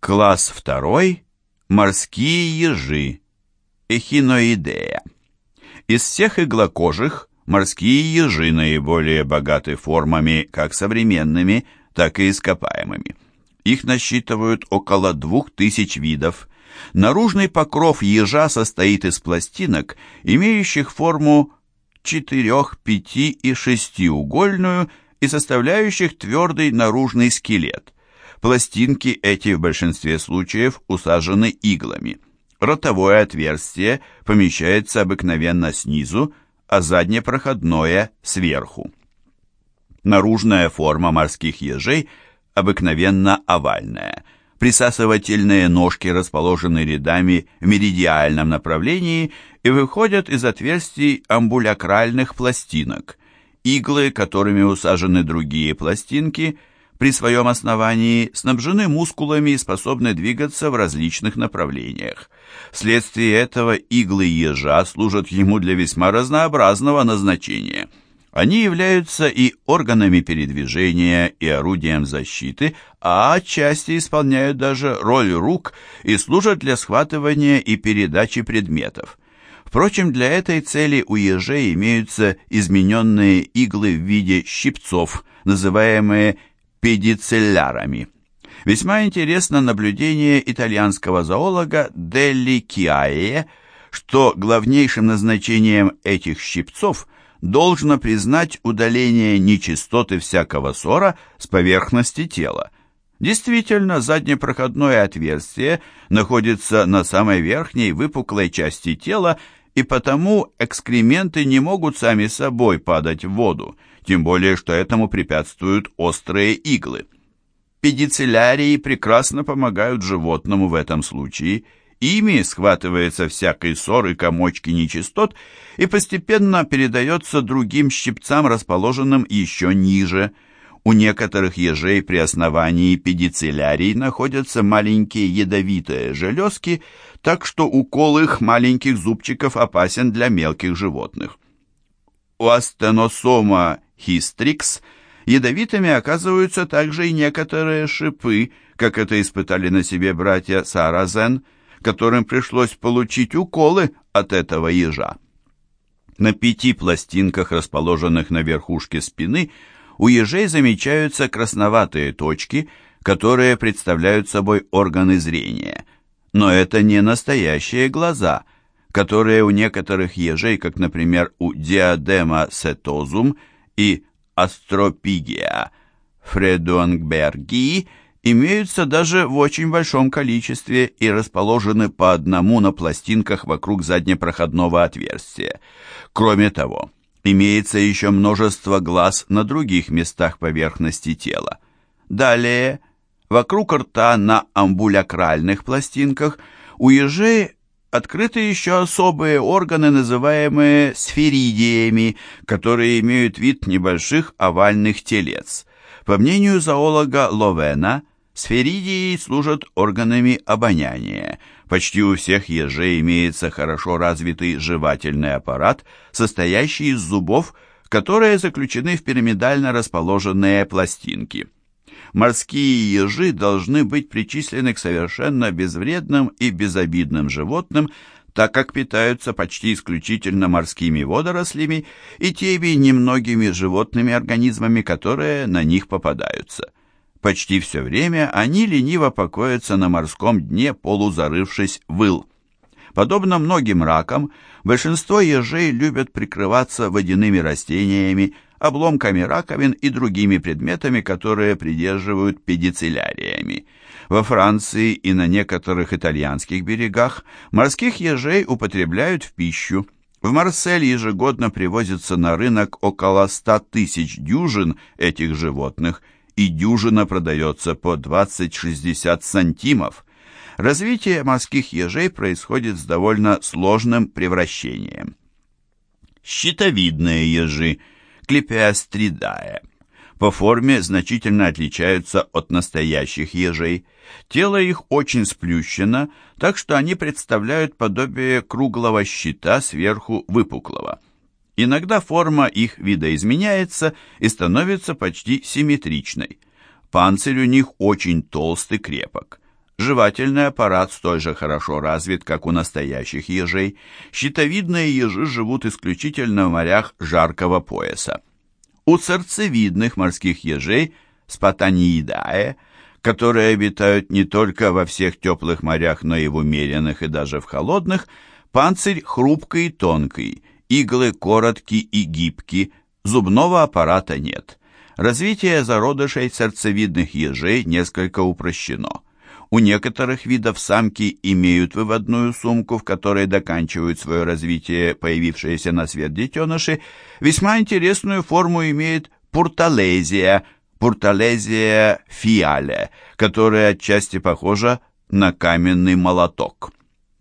Класс второй. Морские ежи. Эхиноидея. Из всех иглокожих морские ежи наиболее богаты формами как современными, так и ископаемыми. Их насчитывают около двух тысяч видов. Наружный покров ежа состоит из пластинок, имеющих форму четырех, пяти и шестиугольную и составляющих твердый наружный скелет. Пластинки эти в большинстве случаев усажены иглами. Ротовое отверстие помещается обыкновенно снизу, а заднепроходное сверху. Наружная форма морских ежей обыкновенно овальная. Присасывательные ножки расположены рядами в меридиальном направлении и выходят из отверстий амбулякральных пластинок. Иглы, которыми усажены другие пластинки, при своем основании снабжены мускулами и способны двигаться в различных направлениях. Вследствие этого иглы ежа служат ему для весьма разнообразного назначения. Они являются и органами передвижения, и орудием защиты, а отчасти исполняют даже роль рук и служат для схватывания и передачи предметов. Впрочем, для этой цели у ежей имеются измененные иглы в виде щипцов, называемые педицеллярами. Весьма интересно наблюдение итальянского зоолога Делли Киае, что главнейшим назначением этих щипцов должно признать удаление нечистоты всякого ссора с поверхности тела. Действительно, заднепроходное отверстие находится на самой верхней выпуклой части тела и потому экскременты не могут сами собой падать в воду, тем более что этому препятствуют острые иглы. Педициллярии прекрасно помогают животному в этом случае. Ими схватывается всякий ссор и комочки нечистот и постепенно передается другим щипцам, расположенным еще ниже. У некоторых ежей при основании педициллярий находятся маленькие ядовитые железки, так что укол их маленьких зубчиков опасен для мелких животных. У астеносома хистрикс ядовитыми оказываются также и некоторые шипы, как это испытали на себе братья Саразен, которым пришлось получить уколы от этого ежа. На пяти пластинках, расположенных на верхушке спины, у ежей замечаются красноватые точки, которые представляют собой органы зрения. Но это не настоящие глаза, которые у некоторых ежей, как, например, у диадема сетозум и астропигия фредуангбергии, имеются даже в очень большом количестве и расположены по одному на пластинках вокруг заднепроходного отверстия. Кроме того, имеется еще множество глаз на других местах поверхности тела. Далее, вокруг рта на амбулякральных пластинках у ежей открыты еще особые органы, называемые сферидиями, которые имеют вид небольших овальных телец. По мнению зоолога Ловена, сферидии служат органами обоняния. Почти у всех ежей имеется хорошо развитый жевательный аппарат, состоящий из зубов, которые заключены в пирамидально расположенные пластинки. Морские ежи должны быть причислены к совершенно безвредным и безобидным животным, так как питаются почти исключительно морскими водорослями и теми немногими животными организмами, которые на них попадаются. Почти все время они лениво покоятся на морском дне, полузарывшись в ил. Подобно многим ракам, большинство ежей любят прикрываться водяными растениями, обломками раковин и другими предметами, которые придерживают педицилляриями. Во Франции и на некоторых итальянских берегах морских ежей употребляют в пищу. В Марсель ежегодно привозится на рынок около 100 тысяч дюжин этих животных, и дюжина продается по 20-60 сантимов. Развитие морских ежей происходит с довольно сложным превращением. Щитовидные ежи – клепиастридае. По форме значительно отличаются от настоящих ежей. Тело их очень сплющено, так что они представляют подобие круглого щита сверху выпуклого. Иногда форма их видоизменяется и становится почти симметричной. Панцирь у них очень толстый крепок. Жевательный аппарат столь же хорошо развит, как у настоящих ежей. Щитовидные ежи живут исключительно в морях жаркого пояса. У сердцевидных морских ежей спатаниидае, которые обитают не только во всех теплых морях, но и в умеренных и даже в холодных, панцирь хрупкий и тонкий, иглы короткие и гибкие, зубного аппарата нет. Развитие зародышей сердцевидных ежей несколько упрощено. У некоторых видов самки имеют выводную сумку, в которой доканчивают свое развитие появившиеся на свет детеныши. Весьма интересную форму имеет пурталезия, пурталезия фиале, которая отчасти похожа на каменный молоток.